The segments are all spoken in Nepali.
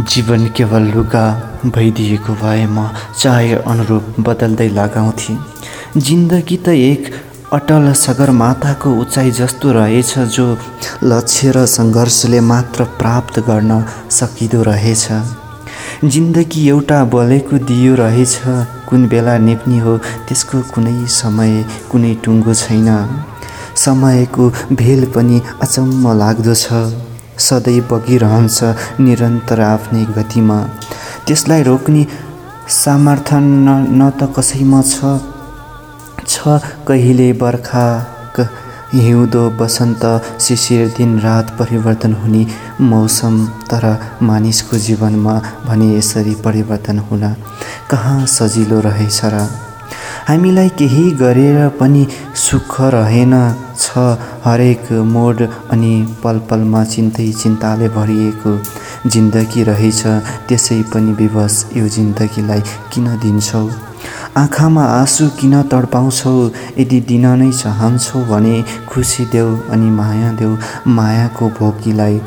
जीवन केवल लुगा भइदिएको भए म चाहे अनुरूप बदल्दै लगाउँथे। जिन्दगी त एक अटल सगरमाथाको उचाइ जस्तो रहेछ जो लक्ष्य र सङ्घर्षले मात्र प्राप्त गर्न सकिँदो रहेछ। जिन्दगी एउटा बलेको दियो रहेछ। कुन बेला निप्ने हो त्यसको कुनै समय कुनै टुङ्गो छैन। समयको भेल पनि अचम्म लाग्दो छ। सधैँ बगिरहन्छ निरन्तर आफ्नै गतिमा। त्यसलाई रोक्ने सामर्थ्य न न त कसैमा छ। छ कहिले बर्खा हिउँदो बसन्त शिशिर दिन रात परिवर्तन हुने मौसम तर मानिसको जीवनमा भने यसरी परिवर्तन हुन कहाँ सजिलो रहेछ र हामीलाई केही गरेर पनि सुख रहेन छ हरेक मोड अनि पल पलमा चिन्तै चिन्ताले भरिएको जिन्दगी रहेछ त्यसै पनि विवश यो जिन्दगीलाई किन दिन्छौ? आँखामा आँसु किन तडपाउँछौ? यदि दिन नै चाहन्छौ भने खुसी देऊ अनि माया देऊ मायाको भोकीलाई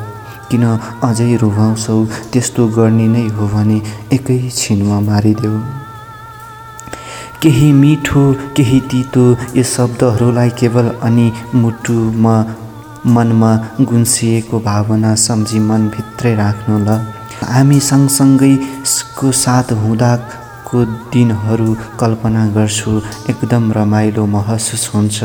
किन अझै रुभाउँछौ त्यस्तो गर्ने नै हो भने एकै छिनमा मारिदेऊ। केही मिठो केही तितो यो शब्दहरूलाई केवल अनि मुटुमा मनमा गुन्सिएको भावना सम्झी मनभित्रै राख्नु ल। हामी सँगसँगैको साथ हुँदा को दिनहरू कल्पना गर्छु। एकदम रमाइलो महसुस हुन्छ।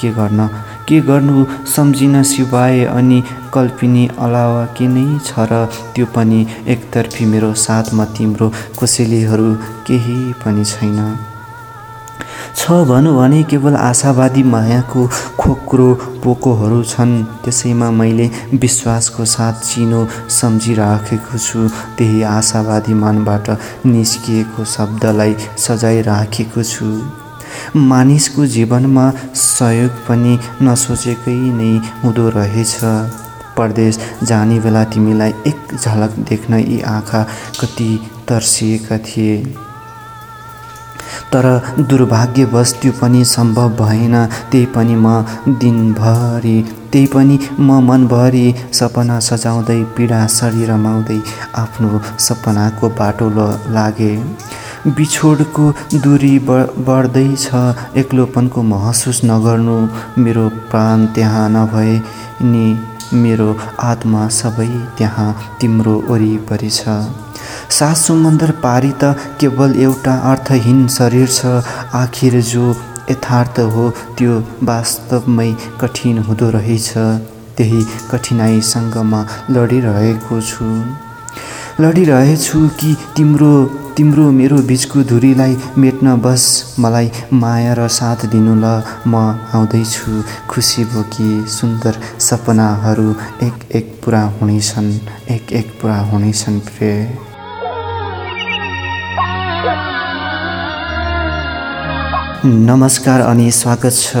के गर्न? के गर्नु? सम्झिन सिवाय अनि कल्पिनी अलावा के नै छ र त्यो पनि? एकतर्फी मेरो साथमा तिम्रो कोसेलीहरू केही पनि छैन। छ भनौँ भने केवल आशावादी मायाको खोक्रो पोकोहरू छन्। त्यसैमा मैले विश्वासको साथ चिनो सम्झिराखेको छु। त्यही आशावादी मनबाट निस्किएको शब्दलाई सजाइराखेको छु। मानिसको जीवनमा सहयोग पनि नसोचेकै नै हुँदो रहेछ। परदेश जाने बेला तिमीलाई एक झलक देख्न यी आँखा कति तर्सिएका थिए। तर दुर्भाग्यवश त्यो पनि सम्भव भएन। त्यही पनि म दिनभरि त्यही पनि म मनभरि सपना सजाउँदै पीडा सरी रमाउँदै आफ्नो सपनाको बाटो लागे। बिछोडको दूरी बढ्दैछ एक्लोपनको महसुस नगर्नु। मेरो प्राण त्यहाँ नभए नि मेरो आत्मा सबै त्यहाँ तिम्रो वरिपरि छ। सात समुन्दर पारी त केवल एउटा अर्थहीन शरीर छ। आखिर जो यथार्थ हो त्यो वास्तवमै कठिन हुँदो रहेछ। त्यही कठिनाइसँग म लडिरहेको छु। लडिरहेछु कि तिम्रो तिम्रो मेरो बिचको धुरीलाई मेट्न बस मलाई माया र साथ दिनु ल म आउँदैछु। खुसी बोकी सुन्दर सपनाहरू एक एक पुरा हुनेछन् एक एक पुरा हुनेछन् प्रिय नमस्कार अनि स्वागत छ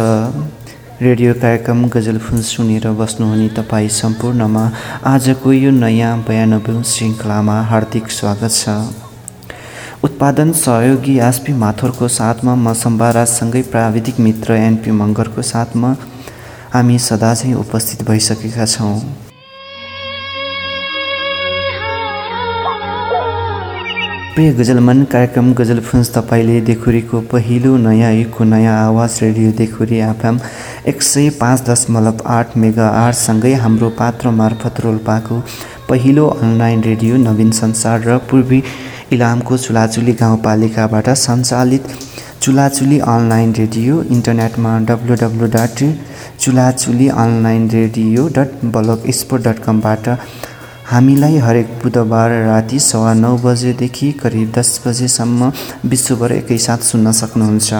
रेडियो कार्यक्रम गजल फुल सुनेर बस्नुहुने तपाईँ सम्पूर्णमा। आजको यो नयाँ बयानब्बे श्रृङ्खलामा हार्दिक स्वागत छ। उत्पादन सहयोगी एसपी माथुरको साथमा म सम्बाराजसँगै प्राविधिक मित्र एनपी मङ्गरको साथमा हामी सदा चाहिँ उपस्थित भइसकेका छौँ। प्रिय गजलमन कार्यक्रम गजल फुन्स तपाईँले देखुरीको पहिलो नयाँ युगको नयाँ आवाज रेडियो देखुरी एफएम एक सय पाँच दशमलव आठ मेगा आठसँगै हाम्रो पात्र मार्फत रोल्पाको पहिलो अनलाइन रेडियो नवीन संसार र पूर्वी इलामको चुलाचुली गाउँपालिकाबाट सञ्चालित चुलाचुली अनलाइन रेडियो इन्टरनेटमा W W dot Chulachuli online radio dot blogspot dot कमबाट हामीलाई हरेक बुधबार राति सवा नौ बजेदेखि करिब दस बजेसम्म विश्वभर एकैसाथ सुन्न सक्नुहुन्छ।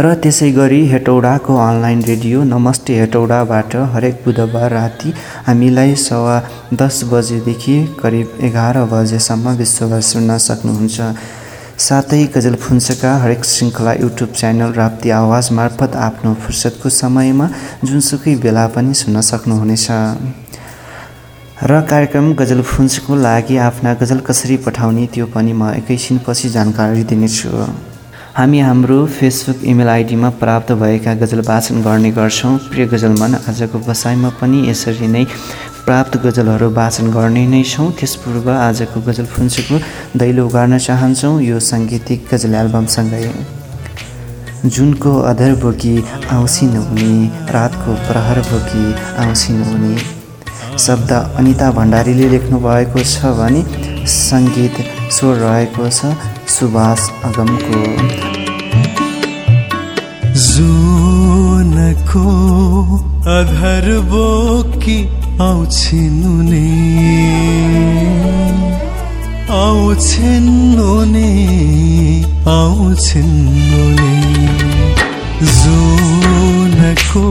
र त्यसै गरी हेटौडाको अनलाइन रेडियो नमस्ते हेटौडाबाट हरेक बुधबार राति हामीलाई सवा दस बजेदेखि करिब एघार बजेसम्म विश्वभर सुन्न सक्नुहुन्छ। साथै गजल फुन्सका हरेक श्रृङ्खला युट्युब च्यानल राप्ती आवाज मार्फत आफ्नो फुर्सदको समयमा जुनसुकै बेला पनि सुन्न सक्नुहुनेछ। र कार्यक्रम गजल फुन्सको लागि आफ्ना गजल कसरी पठाउने त्यो पनि म एकैछिनपछि जानकारी दिनेछु। हामी हाम्रो फेसबुक इमेल आइडीमा प्राप्त भएका गजल वाचन गर्ने गर्छौँ। प्रिय गजलमान आजको बसाइमा पनि यसरी नै प्राप्त गजलहरू वाचन गर्ने नै छौँ। त्यसपूर्व आजको गजल फुन्सुको दैलो उगार्न चाहन्छौँ। यो साङ्गीतिक गजल एल्बमसँगै। जुनको अधर बोकी आउँसिन हुने रातको प्रहर बोकी आउँसिन हुने शब्द अनिता भण्डारीले लेख्नु भएको छ भने सङ्गीत स्वर रहेको छ सुभाष अगमको जुनको अधर बोकी आउँछिन्नुने आउँछिन्नुने जुनको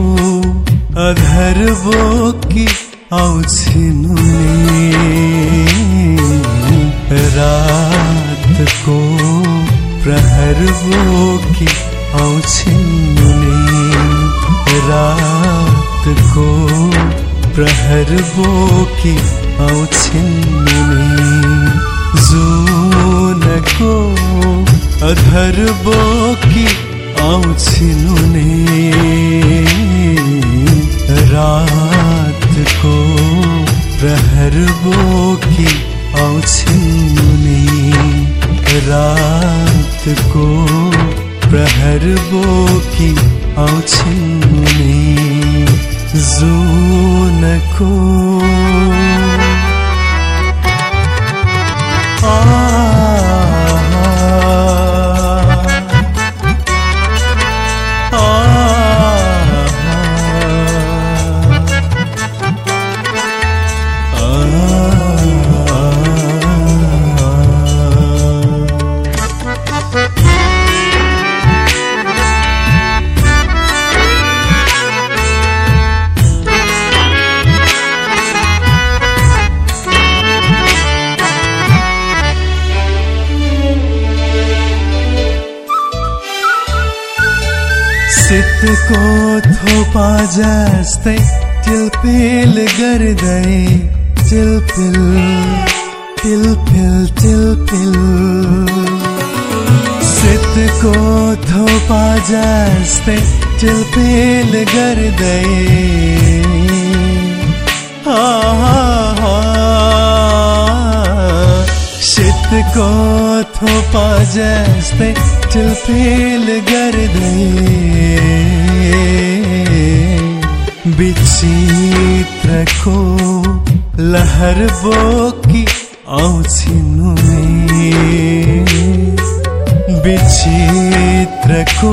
अधर बोकी आउँछिनुने रातको प्रहर बोकी आउँछिनुने रातको प्रहर बोकी आउँछिनुने जुनको अधर बोकी आउँछिनुने रातको प्रहर बोकी आउँछिनुने रातको प्रहर बोकी आउँछिनुने जुनको शीतको ಜಾಸ್ತೆ ಚಿಲ್ಪಿಲ್ ಗರ್ದೈ ಚಿಲ್ಪಿಲ್ ಚಿಲ್ಪಿಲ್ ಚಿಲ್ಪಿಲ್ सित को धोपा जस्ते चिलपेल कर दे सित को थोपा जस्ते चिलपेल कर दे विचित्रको लहर बोकी आउँछिनु विचित्रको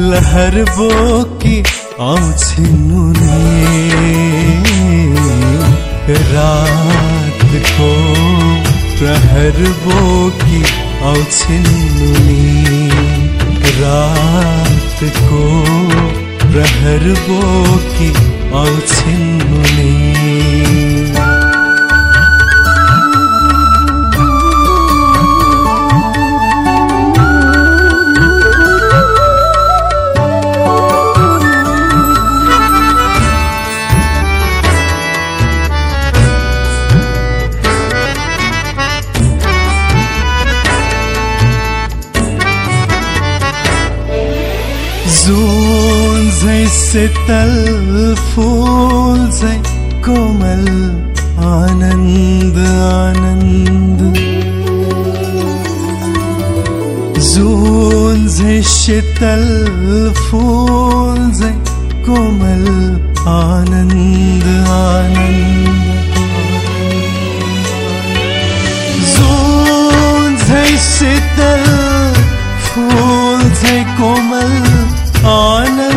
लहर बोकी आउँछिनु रातको प्रहर बोकी आउँछिनु रातको प्रहर बोकी आउँछिन् शीतल फूल से कोमल आनंद आनंद। जून से शीतल फूल से कोमल आनंद आनंद। जून से शीतल फूल से कोमल आनंद।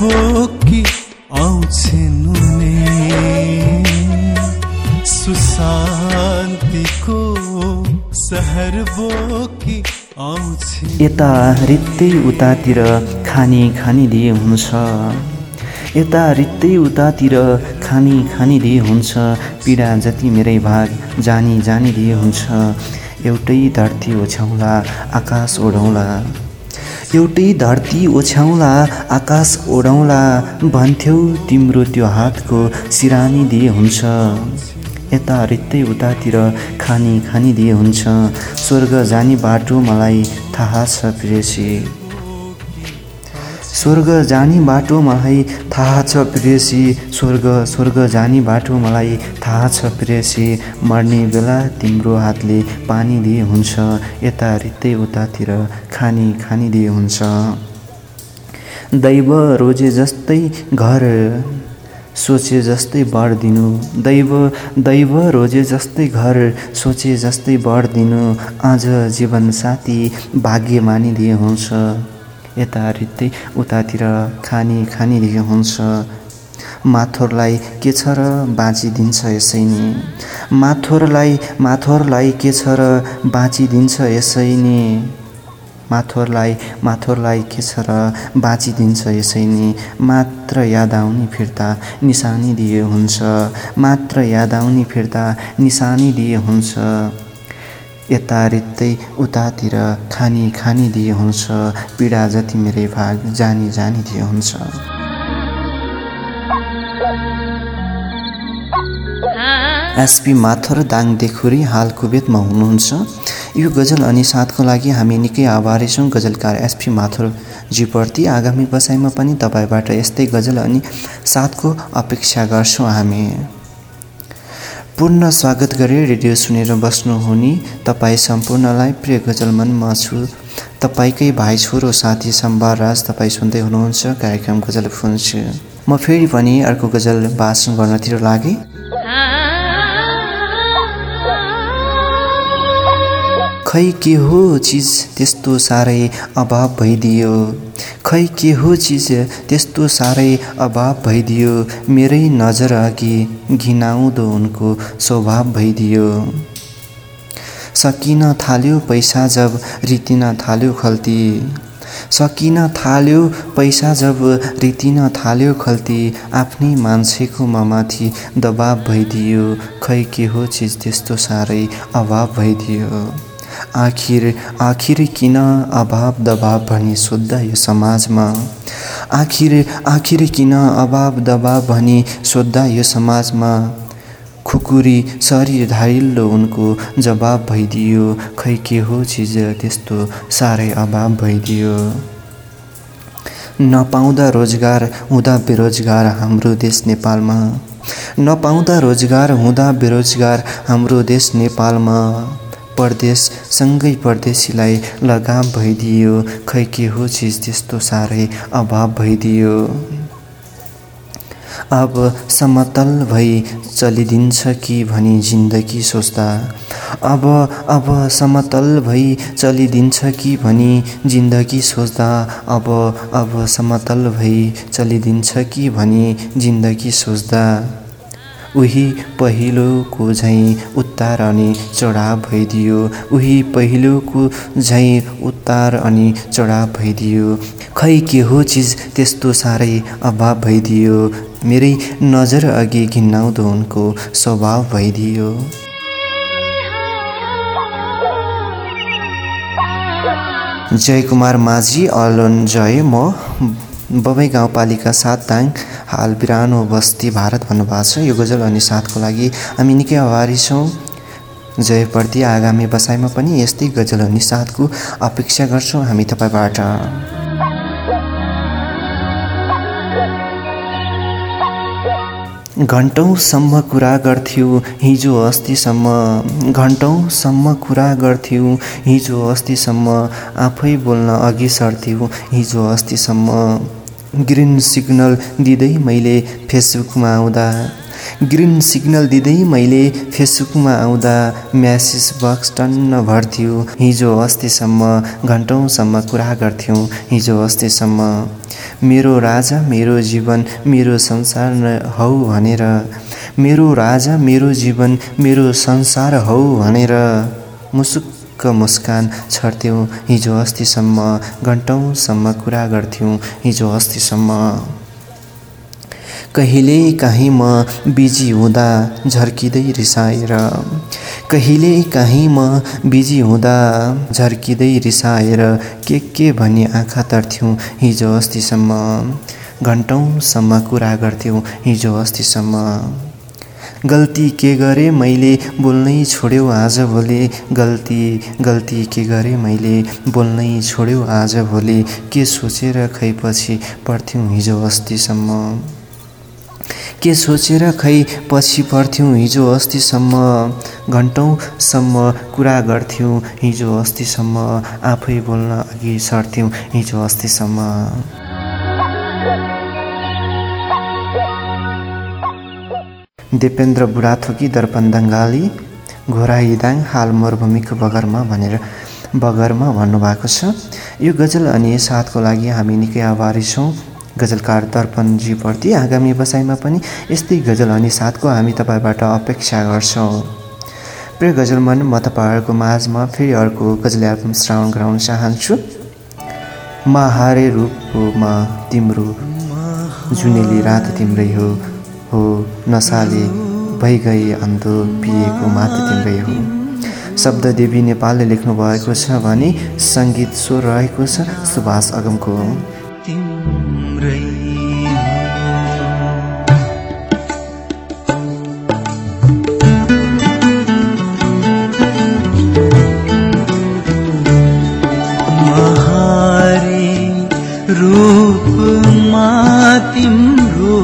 बोकी आउँछिनुने सुशान्तिको सहर बोकी आउँछ यता रित्तै उतातिर खानी खानिदिए हुन्छ। यता रित्तै उतातिर खानी खानिदिए हुन्छ। पीडा जति मेरै भाग जानी जानिदिए हुन्छ। एउटै धरती ओछ्याउला आकाश ओढौँला एउटै धरती ओछ्याउला आकाश ओढौँला भन्थ्यौ तिम्रो त्यो हातको सिरानी दिए हुन्छ। यता रित्तै उतातिर खानी खानिदिए हुन्छ। स्वर्ग जाने बाटो मलाई थाहा छ प्रेसी स्वर्ग जाने बाटो मलाई थाहा छ प्रेसी। स्वर्ग स्वर्ग जाने बाटो मलाई थाहा छ प्रेसी। मर्ने बेला तिम्रो हातले पानी दिए हुन्छ यता रित्तै उतातिर खानी खानिदिए हुन्छ। दैव रोजे जस्तै घर सोचे जस्तै बढिदिनु दैव दैव रोजे जस्तै घर सोचे जस्तै बढिदिनु आज जीवनसाथी भाग्य मानिदिए हुन्छ। यता रित्तै उतातिर खानी खानिदिए हुन्छ। माथोरलाई के छ र बाँचिदिन्छ यसै नि। माथोरलाई माथोरलाई के छ र बाँचिदिन्छ यसै नि। माथोरलाई माथोरलाई के छ र बाँचिदिन्छ यसै नि। मात्र याद आउने फिर्ता निशानी दिए हुन्छ। मात्र याद आउने फिर्ता निशानी दिए हुन्छ। यता रित्तै उतातिर खानी खानी दिए हुन्छ पीडा जति मेरै भाग जानी जानी दिए हुन्छ। एसपी माथर दाङ देखुरी हाल कुवेतमा हुनुहुन्छ। यो गजल अनि साथको लागि हामी निकै आभारी छौँ गजलकार एसपी माथुरजीप्रति आगामी बसाइमा पनि तपाईँबाट यस्तै गजल अनि साथको अपेक्षा गर्छौँ हामी। पूर्ण स्वागत गरे रेडियो सुनेर बस्नुहुने तपाईँ सम्पूर्णलाई प्रिय गजलमन म छु तपाईँकै भाइ छोरो साथी सम्बार राज तपाईँ सुन्दै हुनुहुन्छ कार्यक्रम गजल फुन्स म फेरि पनि अर्को गजल भाषण गर्नतिर लागेँ खै के हो चिज त्यस्तो साह्रै अभाव भइदियो। खै के हो चिज त्यस्तो साह्रै अभाव भइदियो। मेरै नजर अघि घिनाउँदो उनको स्वभाव भइदियो। सकिन थाल्यो पैसा जब रितिन थाल्यो खल्ती। सकिन थाल्यो पैसा जब रितिन थाल्यो खल्ती। आफ्नै मान्छेको ममाथि दबाब भइदियो। खै के हो चिज त्यस्तो साह्रै अभाव भइदियो। आखिर आखिर किन अभाव दबाव भनी सोद्धा यो समाजमा? आखिर आखिर किन अभाव दबाव भनी सोद्धा यो समाजमा? खुकुरी शरीर धारिल्लो उनको जवाब भइदियो। खै के हो चिज त्यस्तो साह्रै अभाव भइदियो। नपाउँदा रोजगार हुँदा बेरोजगार हाम्रो देश नेपालमा। नपाउँदा रोजगार हुँदा बेरोजगार हाम्रो देश नेपालमा। परदेशसँगै परदेशीलाई लगाम भइदियो। खै के हो चिज त्यस्तो साह्रै अभाव भइदियो। अब समतल भई चलिदिन्छ कि भनी जिन्दगी सोच्दा। अब अब समतल भई चलिदिन्छ कि भनी जिन्दगी सोच्दा। अब अब समतल भई चलिदिन्छ कि भनी जिन्दगी सोच्दा। उही पहिलोको झैँ उत्तार अनि चढाव भइदियो। उही पहिलोको झैँ उत्तार अनि चढाव भइदियो। खै के हो चिज त्यस्तो साह्रै अभाव भइदियो। मेरै नजर अघि घिन्नाउँदो उनको स्वभाव भइदियो। जयकुमार माझी अलोन जय म बबई गाउँपालिका सात दाङ हाल बिरानो बस्ती भारत भन्नुभएको छ। यो गजल अनि साथको लागि हामी निकै आभारी छौँ। जयप्रति आगामी बसाइमा पनि यस्तै गजल अनि साथको अपेक्षा गर्छौँ हामी तपाईँबाट। घन्टौँसम्म कुरा गर्थ्यौँ हिजो अस्तिसम्म। घन्टौँसम्म कुरा गर्थ्यौँ हिजो अस्तिसम्म। आफै बोल्न अघि सर्थ्यौँ हिजो अस्तिसम्म। ग्रिन सिग्नल दिँदै मैले फेसबुकमा आउँदा ग्रिन सिग्नल दिँदै मैले फेसबुकमा आउँदा म्यासेज बक्स टन्न भर्थ्यो हिजो अस्तिसम्म घन्टौँसम्म कुरा गर्थ्यौँ। हिजो अस्तिसम्म मेरो राजा मेरो जीवन मेरो संसार हौ भनेर। मेरो राजा मेरो जीवन मेरो संसार हौ भनेर। मुसुक्क मुस्कान छर्थ्यौँ हिजो अस्तिसम्म घन्टौँसम्म कुरा गर्थ्यौँ। हिजो अस्तिसम्म। कहिले काहीँ म बिजी हुँदा झर्किँदै रिसाएर कहिले काहीँ म बिजी हुँदा झर्किँदै रिसाएर के के भनी आँखा तर्थ्यौँ हिजो अस्तिसम्म। घन्टौँसम्म कुरा गर्थ्यौँ हिजो अस्तिसम्म। गल्ती के गरे मैले बोल्नै छोड्यौ आज भोलि? गल्ती गल्ती के गरे मैले बोल्नै छोड्यौ आज भोलि? के सोचेर खै पछि पढ्थ्यौँ हिजो अस्तिसम्म? के सोचेर खै पछि पढ्थ्यौँ? हिजो अस्तिसम्म घन्टौँसम्म कुरा गर्थ्यौँ। हिजो अस्तिसम्म आफै बोल्न अघि सर्थ्यौँ। हिजो अस्तिसम्म। दिपेन्द्र बुढाथोकी दर्पण दङ्गाली घोराइदाङ हाल मरुभूमिको बगरमा भनेर बगरमा भन्नुभएको छ। यो गजल अनि साथको लागि हामी निकै आभारी छौँ। गजलकार दर्पणजीप्रति आगामी बसाइमा पनि यस्तै गजल अनि साथको हामी तपाईँबाट अपेक्षा गर्छौँ। प्रिय गजल मन म तपाईँहरूको माझमा फेरि अर्को गजल एल्बम श्रावण गराउन चाहन्छु। महारे रूपमा तिम्रो जुनेली रात तिम्रै हो हो नसाले भइगए अन्धो पिएको मात तिम्रै हो। शब्द देवी नेपालले लेख्नु भएको छ भने सङ्गीत स्वर रहेको छ सुभाष अगमको। रूपमा तिम्रो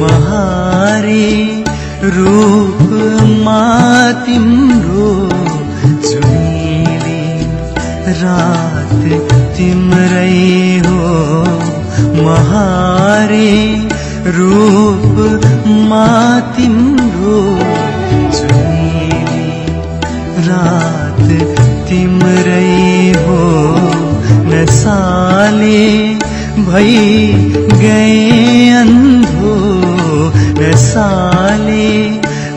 महारे रूपमा तिम्रो जुनेली रात तिम्रै हो महारे रूपमा तिम्रो जुनेली रात तिम्रै हो नसाले भई गए अन्धो। नसाले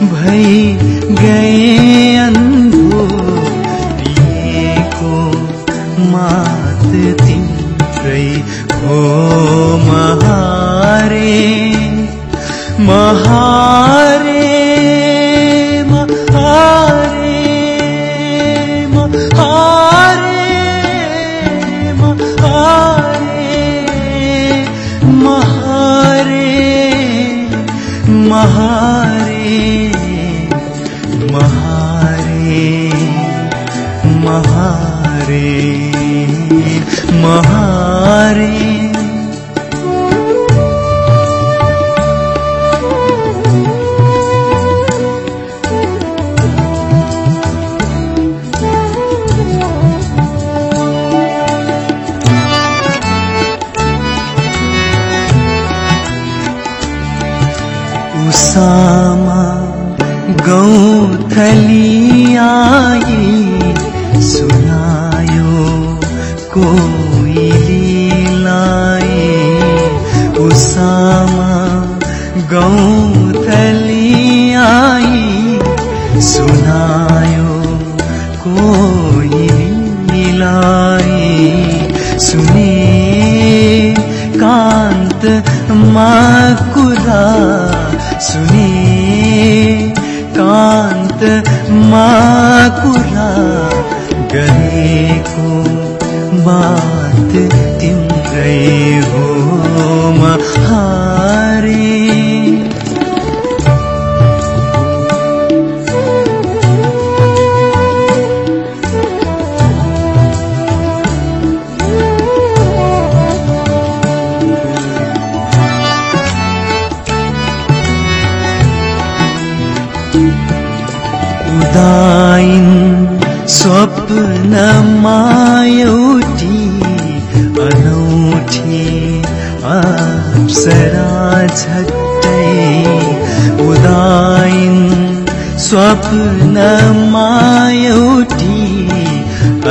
भई गए अन्धो। पिएको मात तिम्रै हो महारे। गौथलिया सुनाय कोलीलाय उसा ही न मायो अनौे आप्सरा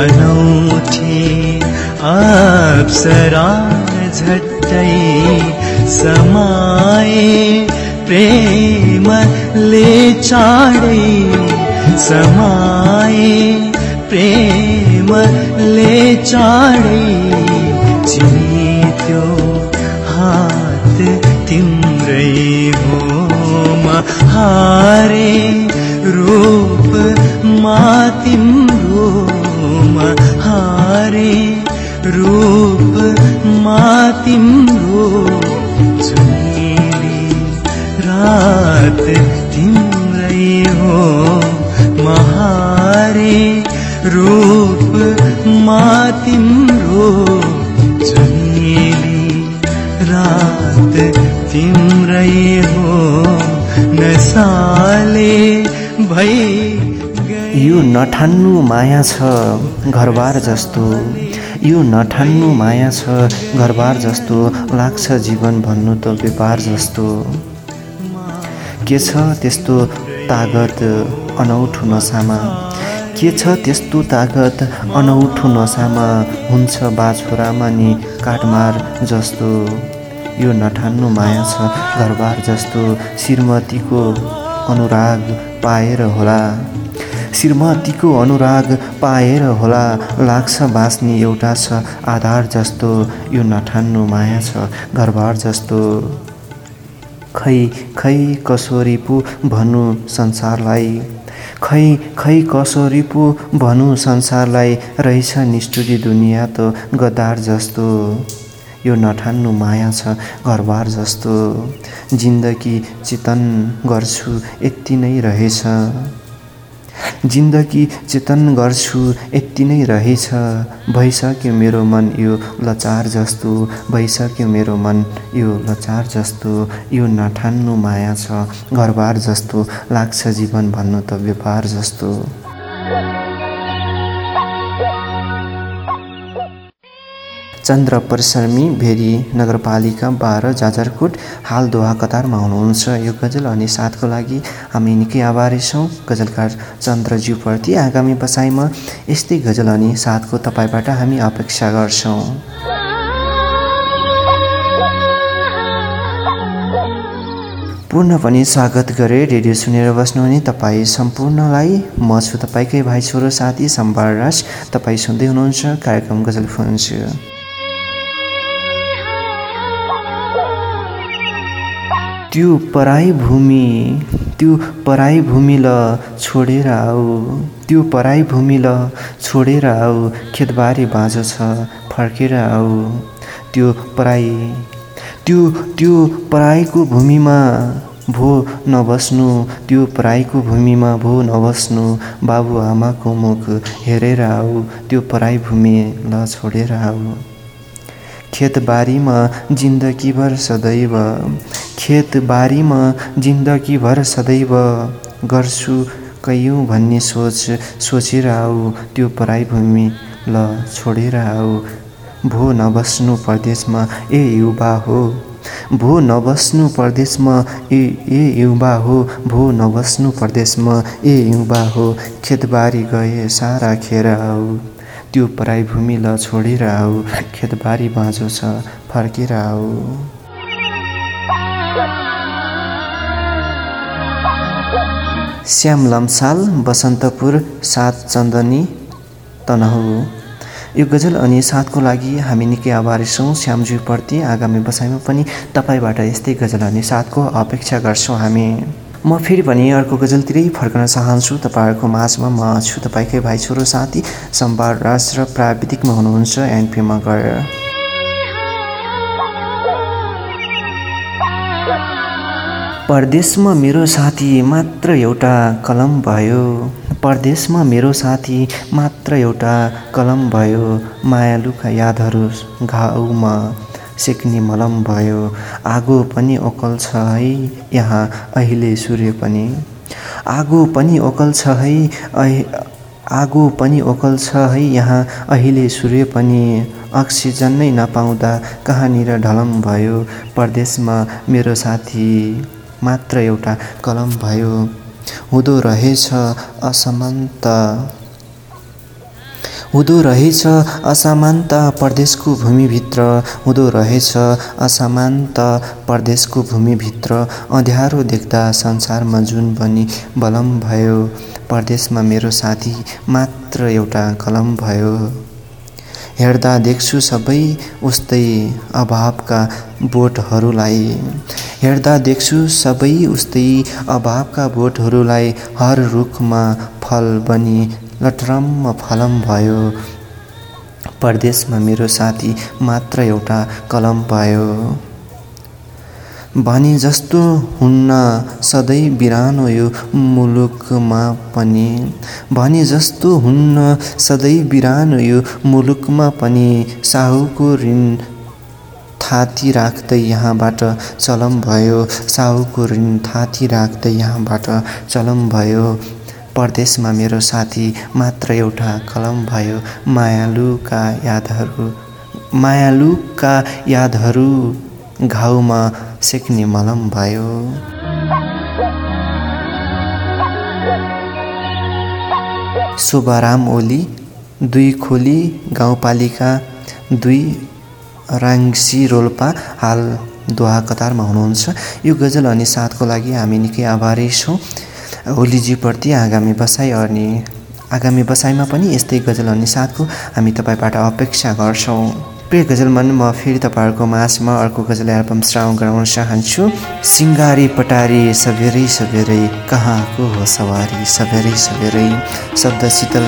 अनौठी अप्सरा झट्टै समाये प्रेम ले चाडे समाये समाए प्रेमले चाँडै चिनित्यो हात तिम्रै हो हारे रूप मा तिम्रो हारे रूप मा तिम्रो जुनेली रात रूपमा तिम्रो चमेली रात तिम्रै हो नसाले भई यो नठान्नु माया छ घरबार जस्तो। यो नठान्नु माया छ घरबार जस्तो लाग्छ जीवन भन्नु त व्यापार जस्तो। के छ त्यस्तो तागत अनौठो नसामा? के छ त्यस्तो तागत? अनौठो नसामा हुन्छ बाछोरामा नि काटमार जस्तो। यो नठान्नु माया छ घरबार जस्तो। श्रीमतीको अनुराग पाएर होला। श्रीमतीको अनुराग पाएर होला। लाग्छ बाँच्ने एउटा छ आधार जस्तो। यो नठान्नु माया छ घरबार जस्तो। खै खै कसोरी पो भन्नु संसारलाई। खै खै कसरी पो भनौँ संसारलाई? रहेछ निष्ठुरी दुनियाँ त गद्दार जस्तो। यो नठान्नु माया छ घरबार जस्तो। जिन्दगी चितन गर्छु यति नै रहेछ। जिन्दगी चेतन गर्छु यति नै रहेछ। भइसक्यो मेरो मन यो लचार जस्तो भइसक्यो मेरो मन यो लचार जस्तो। यो नठान्नु माया छ घरबार जस्तो लाग्छ जीवन भन्नु त व्यापार जस्तो। चन्द्र परशर्मी भेरी नगरपालिका बाह्र जाजरकोट हाल दोहा कतारमा हुनुहुन्छ। यो गजल अनि साथको लागि हामी निकै आभारी छौँ। गजलकार चन्द्रज्यूप्रति आगामी बसाइमा यस्तै गजल अनि साथको तपाईँबाट हामी अपेक्षा गर्छौँ। पूर्ण पनि स्वागत गरे रेडियो सुनेर बस्नुहुने तपाईँ सम्पूर्णलाई। म छु तपाईँकै भाइ छोरो साथी सम्बार राज। तपाईँ सुन्दै हुनुहुन्छ कार्यक्रम गजल फुन्छु त्यो पराई भूमि त्यो पराई भूमि ल छोडेर आऊ। त्यो पराई भूमि ल छोडेर आऊ खेतबारी बाँझो छ फर्केर आऊ। त्यो पराई त्यो त्यो पराईको भूमिमा भो नबस्नु त्यो पराईको भूमिमा भो नबस्नु बाबुआमाको मुख हेरेर आऊ। त्यो पराई भूमि ल छोडेर आऊ। खेतबारीमा जिन्दगीभर सदैव। खेतबारीमा जिन्दगीभर सदैव। गर्छु कैयौँ भन्ने सोच सोचेर आऊ त्यो पराई भूमि ल छोडेर आऊ भो नबस्नु परदेशमा ए युवा हो। भो नबस्नु परदेशमा ए ए युवा हो। भो नबस्नु परदेशमा ए युवा हो। खेतबारी गए सारा खेर आऊ त्यो पराई भूमि ल छोडेर आऊ खेतबारी बाँझो छ फर्केर आऊ श्याम लम्साल बसन्तपुर सात चन्दनी तनहु। यो गजल अनि साथको लागि हामी निकै आभारी छौँ। श्यामज्यूप्रति आगामी बसाइमा पनि तपाईँबाट यस्तै गजल अनि साथको अपेक्षा गर्छौँ हामी। म फेरि पनि अर्को गजलतिरै फर्कन चाहन्छु। तपाईँहरूको माझमा म छु। तपाईँकै भाइ छोरो साथी सम्वाद राज र प्राविधिकमा हुनुहुन्छ एनपीमा गएर। परदेशमा मेरो साथी मात्र एउटा कलम भयो। परदेशमा मेरो साथी मात्र एउटा कलम भयो। मायालुका यादहरू घाउमा। सेक्ने मलम भयो। आगो पनि ओकल छ है यहाँ अहिले सूर्य पनि। आगो पनि ओकल छ है आगो पनि ओकल छ है यहाँ अहिले सूर्य पनि। अक्सिजन नै नपाउँदा कहाँनिर ढलम भयो? परदेशमा मेरो साथी मात्र एउटा कलम भयो। हुँदो रहेछ असमानता। हुँदो रहेछ असमानता परदेशको भूमिभित्र। हुँदो रहेछ असमानता परदेशको भूमिभित्र। अँध्यारो देख्दा संसारमा जुन पनि बलम भयो परदेशमा मेरो साथी मात्र एउटा कलम भयो। हेर्दा देख्छु सबै उस्तै अभावका बोटहरूलाई। हेर्दा देख्छु सबै उस्तै अभावका बोटहरूलाई। हर रुखमा फल बनी लटरम्म फलम भयो। परदेशमा मेरो साथी मात्र एउटा कलम पायो। भने जस्तो हुन्न सधैँ बिरानो यो मुलुकमा पनि। भने जस्तो हुन्न सधैँ बिरानो यो मुलुकमा पनि। साहुको ऋण थाती राख्दै यहाँबाट चलम भयो। साहुको ऋण थाती राख्दै यहाँबाट चलम भयो। परदेशमा मेरो साथी मात्र एउटा कलम भयो। मायालुका यादहरू मायालुका यादहरू घाउमा सेक्ने मलम भयो। शोभाराम ओली दुई खोली गाउँपालिका दुई राङ्सी रोल्पा हाल दोहा कतारमा हुनुहुन्छ। यो गजल अनि साथको लागि हामी निकै आभारी छौँ। ओलीजीप्रति आगामी बसाइ अनि आगामी बसाइमा पनि यस्तै गजल अनि साथको हामी तपाईँबाट अपेक्षा गर्छौँ। प्रिय गजल मन म फेरि तपाईँहरूको माझमा अर्को गजल एल्बम श्राव गराउन चाहन्छु। सिङ्गारी पटारी सबेरै सबेरै कहाँको हो सवारी? सबेरै सबेरै शब्द शीतल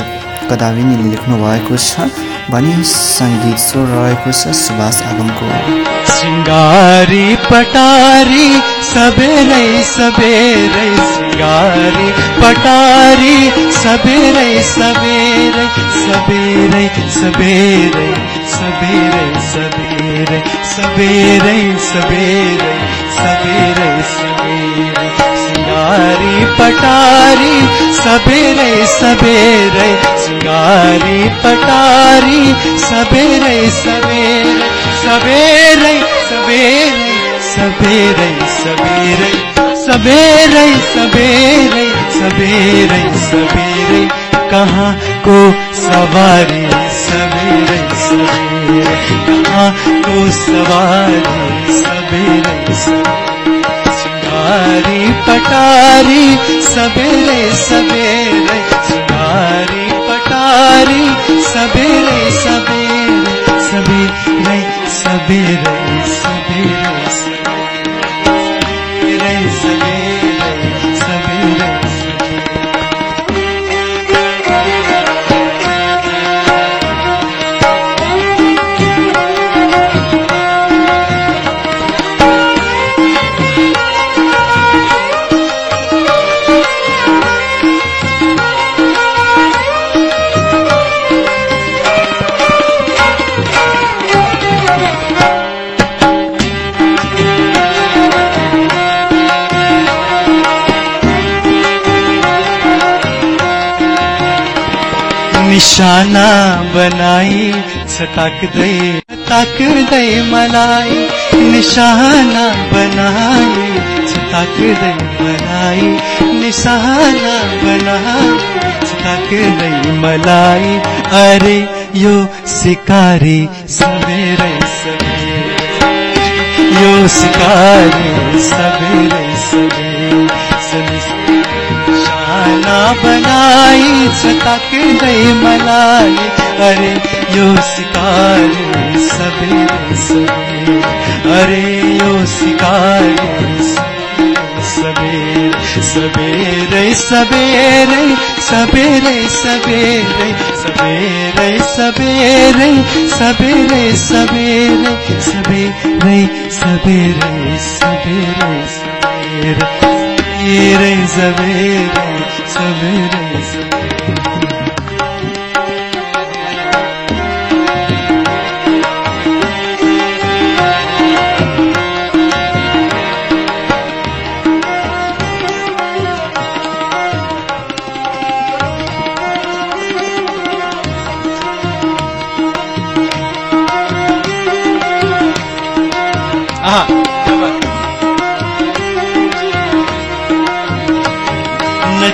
कदाविनीले लेख्नु भएको छ भनी सङ्गीत स्वर रहेको छ सुभाष आगमको। सिङ्गारी पटारी सबेरै सबेरै सिङ्गारी पटारी सबेरै सबेरै सबेरै सबेरै सबेरै सबेरै सबेरै सबेरै सबेरै सबेरै सिङ्गारी पटारी सबेरै सबेरै सिङ्गारी पटारी सबेरै सबेरै सबेरै सबेरै सबेरै सबेरै सबेरै सबेरै सबेरै सबेरै कहाँ को सवारी सबेरै सबेरै कहाँ को सवारी सबेरै सिंगारी पटारी सबेरे सबेरे सिंगारी पटारी सबेरे सबेरे सबेरे सबेरे सबेरे Deus. निशाना बनाई सताक दे सताक दे मलाई निशाना बनाई सताक दे मलाई निशाना बनाई सताक दे मलाई अरे यो शिकारी सवेरे सवेरे। यो शिकारी सवेरे सवेरे। निशाना बनाई सताक्दै मलाई अरे यो सिकारी सबेरे सबेरे अरे यो सिकारी सबेरे सबेरे सबेरे सबेरे सबेरे सबेरे सबेरे सबेरे सबेरे सबेरे सबेरे सबेरे सबेरे सबेरे सबेरे सबरे सब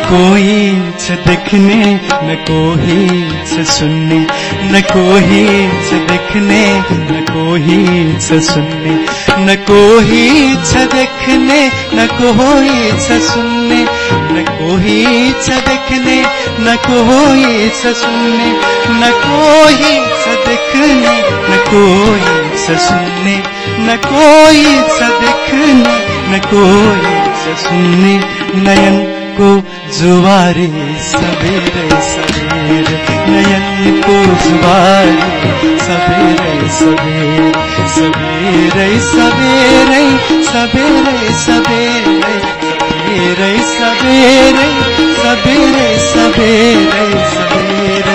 कोई छ देखने न कोई छ सुनने न कोई छ देखने न कोई छ सुनने न कोई छ देखने न कोई छ सुनने न कोई छ देखने न कोई छ सुनने न कोई छ देखने न कोई छ सुनने न कोई छ देखने न कोई छ सुनने नयन को जुवारे सवेरे सवेरे नयन को जुवारे सवेरे सवेरे सवेरे सवेरे सबेरे सबेरे सबेरे सबेरे सबेरे सबेरे सबेरे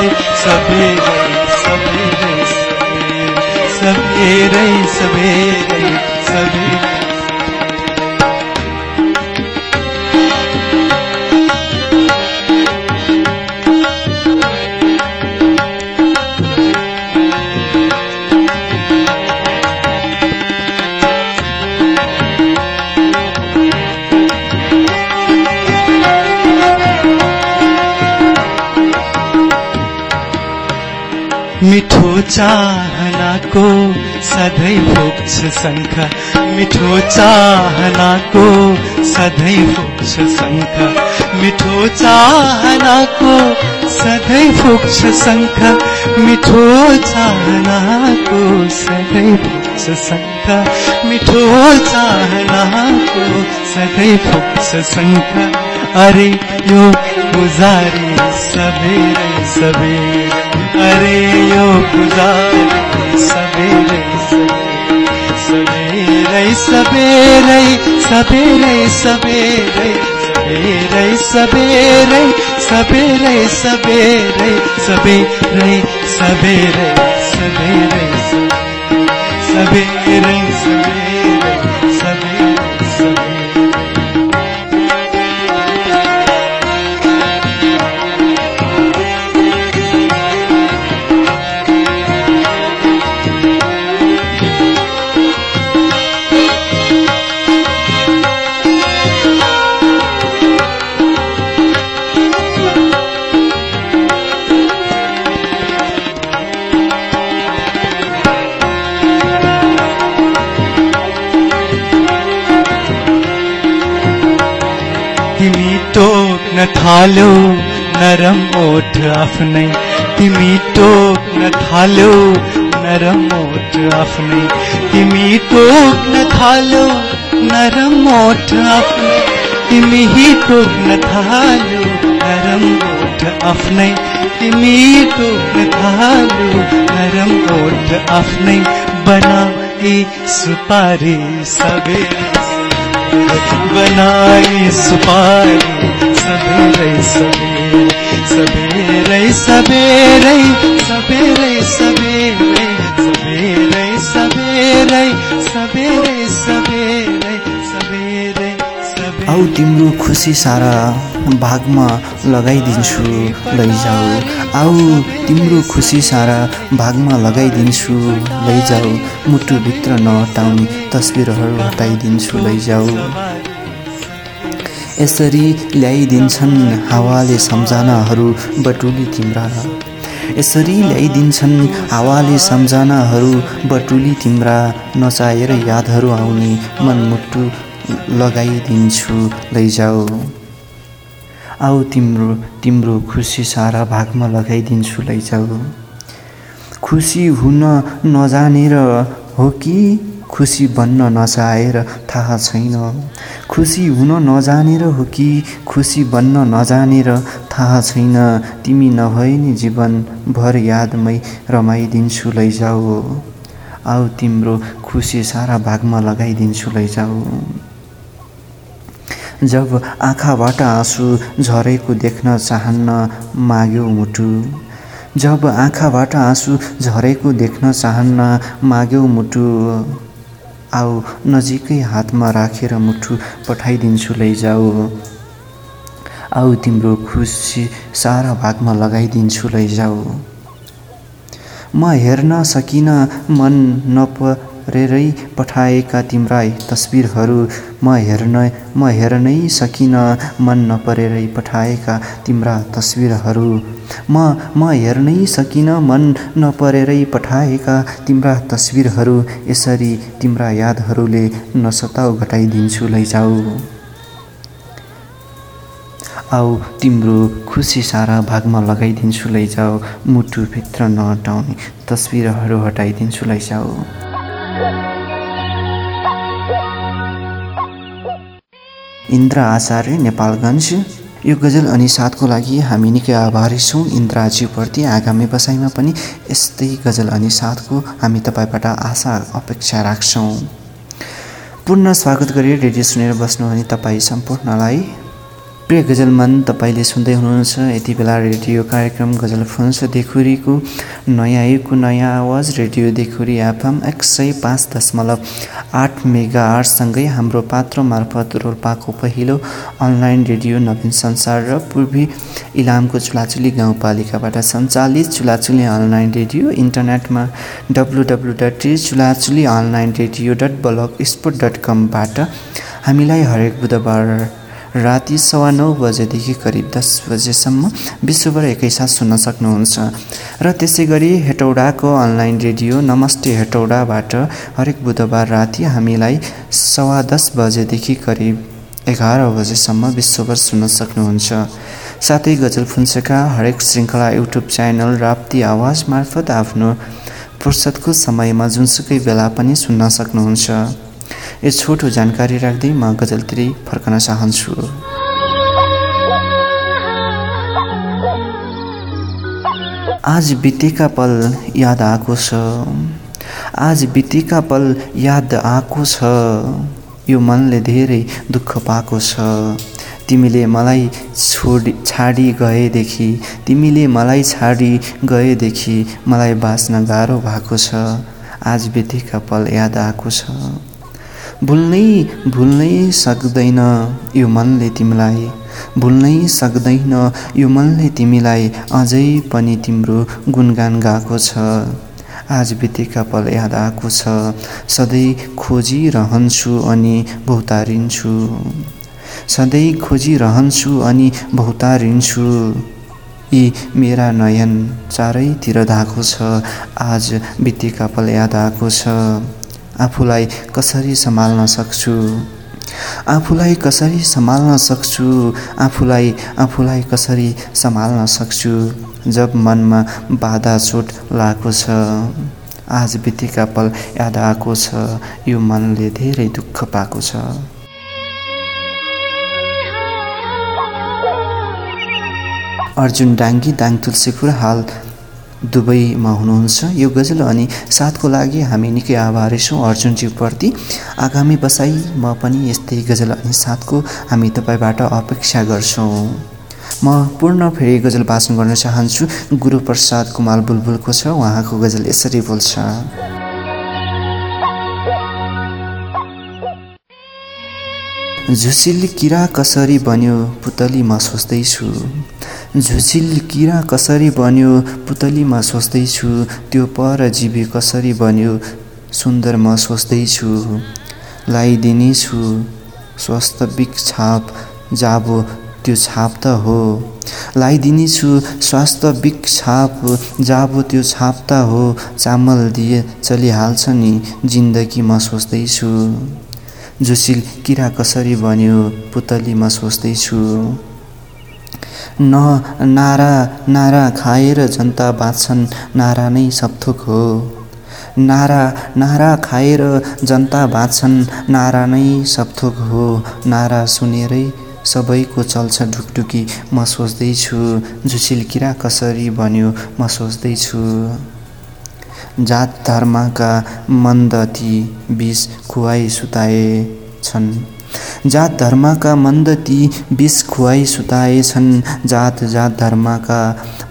सबेरे सबेरे सबेरे सबेरे मिठो चाहनाको, सधैँ पुग्छ शङ्ख। मिठो चाहनाको, सधैँ पुग्छ शङ्ख। मिठो चाहनाको, सधैँ पुग्छ शङ्ख। मिठो चाहनाको, सधैँ पुग्छ शङ्ख। मिठो चाहनाको, सधैँ पुग्छ शङ्ख। अरे यो गुजारी सबेरै सबेरै। अरे यो गुजारी सबेरै सबेरै सबेरै सबेरै सबेरै सबेरै सबेरै सबेरै सबेरै सबेरै सबेरै सबेरै सबेरै सबेरै टोक्न नरम ओठ आफ्नै। तिमी टोक्न थाल्यौ नरम ओठ आफ्नै। तिमी टोक्न थाल्यौ नरम ओठ आफ्नै। तिमी टोक्न थाल्यौ नरम ओठ आफ्नै। तिमी टोक्न थाल्यौ नरम ओठ आफ्नै। बना सुपारी सबेरै बनाई सुपारी सबेरे सबेरे सबेरे सबेरे सबेरे सबेरे सबेरे सबेरे सबेरे सबेरे तिम्रो खुसी सारा। भागमा लगाइदिन्छु लैजाऊ। आऊ तिम्रो खुसी सारा भागमा लगाइदिन्छु लैजाऊ। मुटुभित्र नहटाउने तस्बिरहरू हटाइदिन्छु लैजाऊ। यसरी ल्याइदिन्छन् हावाले सम्झनाहरू बटुली तिम्रा। यसरी ल्याइदिन्छन् हावाले सम्झनाहरू बटुली तिम्रा। नचाहेर यादहरू आउने मनमुटु लगाइदिन्छु लैजाऊ। आऊ तिम्रो तिम्रो खुसी सारा भागमा लगाइदिन्छु लैजाऊ खुसी हुन नजानेर हो कि खुसी बन्न नचाहेर थाहा छैन। खुसी हुन नजानेर हो कि खुसी बन्न नजानेर थाहा छैन। तिमी नभए नि जीवनभर यादमै रमाइदिन्छु लैजाऊ आऊ तिम्रो खुसी सारा भागमा लगाइदिन्छु लैजाऊ जब आँखाबाट आँसु झरेको देख्न चाहन्न माग्यो मुटु। जब आँखाबाट आँसु झरेको देख्न चाहन्न माग्यो मुटु आऊ नजिकै हातमा राखेर मुठु पठाइदिन्छु लैजाऊ आऊ तिम्रो खुसी सारा भागमा लगाइदिन्छु लैजाऊ म हेर्न सकिन मन नपरेरै पठाएका तिम्रा तस्बिरहरू म हेर्न म हेर्नै सकिन मन नपरेरै पठाएका तिम्रा तस्बिरहरू म म हेर्नै सकिन मन नपरेरै पठाएका तिम्रा तस्बिरहरू यसरी तिम्रा यादहरूले नसताउ घटाइदिन्छु लैजाऊ आऊ तिम्रो खुसी सारा भागमा लगाइदिन्छु लैजाऊ मुटुभित्र नहटाउने तस्बिरहरू हटाइदिन्छु लैजाऊ इन्द्र आचार्य नेपालगञ्ज। यो गजल अनि साथको लागि हामी निकै आभारी छौँ। इन्द्राजीप्रति आगामी बसाइमा पनि यस्तै गजल अनि साथको हामी तपाईँबाट आशा अपेक्षा राख्छौँ। पुनः स्वागत गरी रेडियो सुनेर बस्नुहुने तपाईँ सम्पूर्णलाई। प्रिय गजल मन तपाईँले सुन्दै हुनुहुन्छ। यति बेला रेडियो कार्यक्रम गजल फुन्स देखुरीको नयाँ युगको नयाँ आवाज रेडियो देखुरी एफएम एक सय पाँच दशमलव आठ मेगा आठसँगै हाम्रो पात्र मार्फत रोल्पाको पहिलो अनलाइन रेडियो नवीन संसार र पूर्वी इलामको चुलाचुली गाउँपालिकाबाट सञ्चालित चुलाचुली अनलाइन रेडियो इन्टरनेटमा W W dot Chulachuli online radio dot blog spot dot कमबाट हामीलाई हरेक बुधबार राति सवा नौ बजेदेखि करिब दस बजेसम्म विश्वभर एकैसाथ सुन्न सक्नुहुन्छ। र त्यसै गरी हेटौडाको अनलाइन रेडियो नमस्ते हेटौडाबाट हरेक बुधबार राति हामीलाई सवा दस बजेदेखि करिब एघार बजेसम्म विश्वभर सुन्न सक्नुहुन्छ। साथै गजल फुन्सेका हरेक श्रृङ्खला युट्युब च्यानल राप्ती आवाज मार्फत आफ्नो फुर्सदको समयमा जुनसुकै बेला पनि सुन्न सक्नुहुन्छ। यो छोटो जानकारी राख्दै म गजलतिरै फर्कन चाहन्छु। आज बितेका पल याद आएको छ। आज बितेका पल याद आएको छ। यो मनले धेरै दुःख पाएको छ। तिमीले मलाई छोडी छाडी गएदेखि तिमीले मलाई छाडी गएदेखि मलाई बाँच्न गाह्रो भएको छ। आज बितेका पल याद आएको छ। भुल्नै भुल्नै सक्दैन यो मनले तिमीलाई। भुल्नै सक्दैन यो मनले तिमीलाई। अझै पनि तिम्रो गुणगान गाएको छ। आज बितेका पल याद आएको छ। सधैँ खोजिरहन्छु अनि बहुतारिन्छु सधैँ खोजिरहन्छु अनि बहुतारिन्छु यी मेरा नयन चारैतिर धाएको छ। आज बितेका पल याद आएको छ। आफूलाई कसरी सम्हाल्न सक्छु? आफूलाई कसरी सम्हाल्न सक्छु? आफूलाई आफूलाई कसरी सम्हाल्न सक्छु? जब मनमा बाधा चोट लागेको छ आज बितेका पल याद आएको छ यो मनले धेरै दुःख पाएको छ। अर्जुन डाङ्गी दाङ तुलसीपुर हाल दुबईमा हुनुहुन्छ। यो गजल अनि साथको लागि हामी निकै आभारी छौँ अर्जुनज्यूप्रति आगामी बसाइमा पनि यस्तै गजल अनि साथको हामी तपाईँबाट अपेक्षा गर्छौँ। म पूर्ण फेरि गजल वाचन गर्न चाहन्छु। गुरुप्रसाद कुमार बुलबुलको छ उहाँको गजल यसरी बोल्छ। झुसिल किरा कसरी बन्यो पुतली म सोच्दैछु। झुसिल किरा कसरी बन्यो? पुतलीमा सोच्दैछु त्यो परजीवी कसरी बन्यो? सुन्दर म सोच्दैछु लगाइदिनेछु स्वास्थ्यविक छाप जाबो त्यो छाप त हो। लगाइदिनेछु स्वास्थ्यविक छाप जाबो त्यो छाप त हो। चामल दिए चलिहाल्छ नि जिन्दगी म सोच्दैछु। झुसिल किरा कसरी बन्यो? पुतलीमा सोच्दैछु। न नारा नारा खाएर जनता बाँच्छन् नारा नै सबथोक हो। नारा नारा खाएर जनता बाँच्छन् नारा नै सबथोक हो। नारा सुनेरै सबैको चल्छ ढुकढुकी। म सोच्दैछु झुसिल किरा कसरी बन्यो म सोच्दैछु। जात धर्मका मन्दती बिस खुवाई सुताए छन् जात धर्मका मन्दती विष खुवाई सुताएछन्। जात जात धर्मका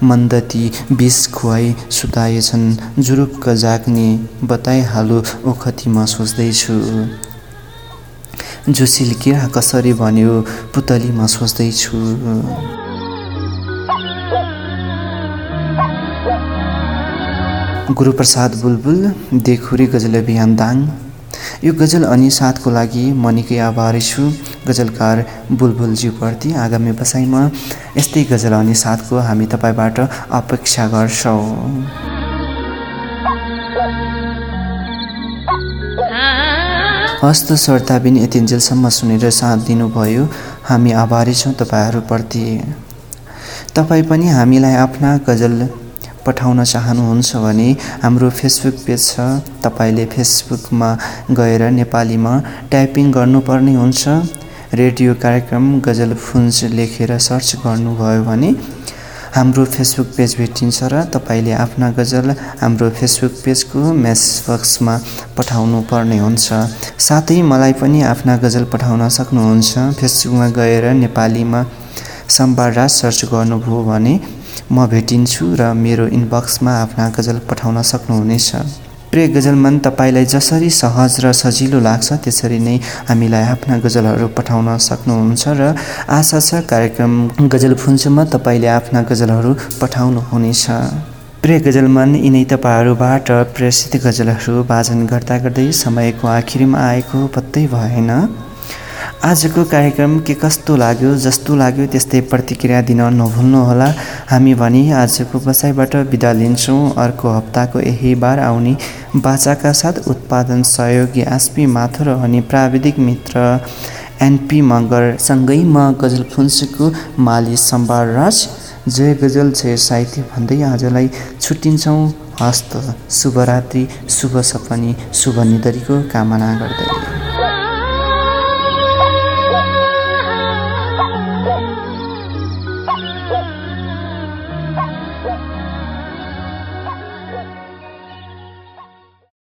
मन्दती विष खुवाई सुताएछन्। जुरुक्क जाग्ने बताइहालो ओखती म सोच्दैछु। झुसिल किरा कसरी भन्यो पुतली म सोच्दैछु। गुरुप्रसाद बुलबुल देखुरी गजल अभियान दाङ। यो गजल अनि साथको लागि म निकै आभारी छु। गजलकार बुलबुलज्यूप्रति आगामी बसाइमा यस्तै गजल अनि साथको हामी तपाईँबाट अपेक्षा गर्छौँ। हस्त श्रद्धा पनि यतिन्जेलसम्म सुनेर साथ दिनुभयो। हामी आभारी छौँ तपाईँहरूप्रति। तपाईँ पनि हामीलाई आफ्ना गजल पठाउन चाहनुहुन्छ भने हाम्रो फेसबुक पेज छ। तपाईँले फेसबुकमा गएर नेपालीमा टाइपिङ गर्नुपर्ने हुन्छ। रेडियो कार्यक्रम गजल फुन्ज लेखेर सर्च गर्नुभयो भने हाम्रो फेसबुक पेज भेटिन्छ र तपाईँले आफ्ना गजल हाम्रो फेसबुक पेजको मेसेज बक्समा पठाउनु पर्ने हुन्छ। साथै मलाई पनि आफ्ना गजल पठाउन सक्नुहुन्छ। फेसबुकमा गएर नेपालीमा सम्बार सर्च गर्नुभयो भने म भेटिन्छु र मेरो इनबक्समा आफ्ना गजल पठाउन सक्नुहुनेछ। प्रिय गजलमन तपाईँलाई जसरी सहज र सजिलो लाग्छ त्यसरी नै हामीलाई आफ्ना गजलहरू पठाउन सक्नुहुन्छ र आशा छ कार्यक्रम गजल फुन्चुमा तपाईँले आफ्ना गजलहरू पठाउनुहुनेछ। प्रिय गजलमन यिनै तपाईँहरूबाट प्रेसित गजलहरू वाचन गर्दा गर्दै समयको आखिरमा आएको पत्तै भएन। आजको कार्यक्रम के कस्तो लाग्यो जस्तो लाग्यो त्यस्तै प्रतिक्रिया दिन नभुल्नुहोला। हामी भने आजको बसाइबाट बिदा लिन्छौँ। अर्को हप्ताको यही बार आउने बाचाका साथ उत्पादन सहयोगी आस्पी माथुर अनि प्राविधिक मित्र एनपी मगरसँगै म गजल फुन्सुको माली सम्बार राज। जय गजल जय साहित्य भन्दै आजलाई छुट्टिन्छौँ। हस्त शुभरात्रि शुभ सपनी शुभ निदरीको कामना गर्दै।